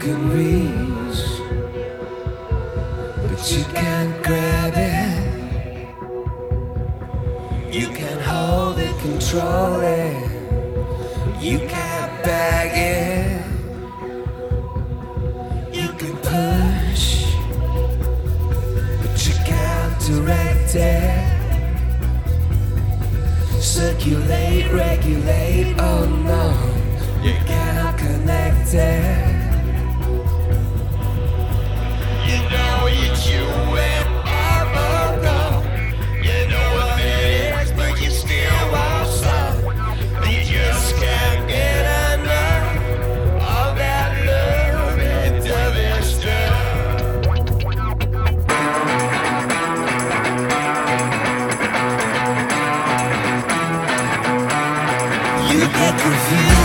can reach, but you can't grab it. You can hold it, control it. You can't bag it. You can push, but you can't direct it. Circulate, regulate, oh no, you cannot connect it. with you.